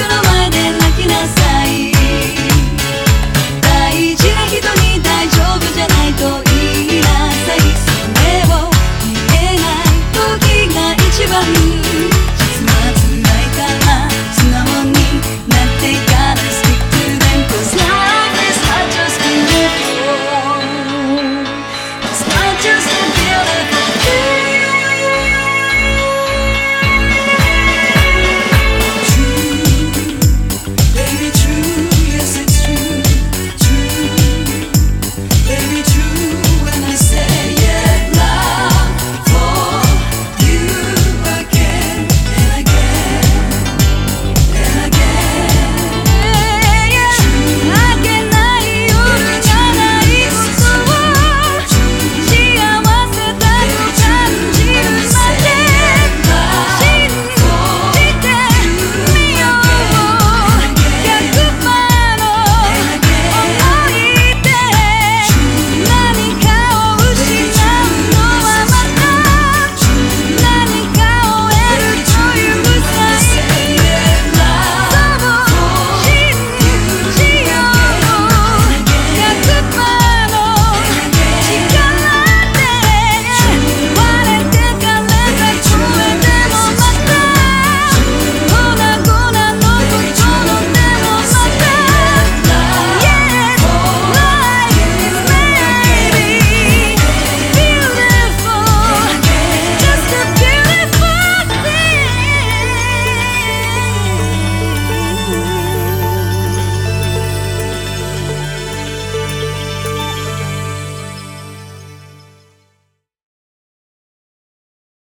gonna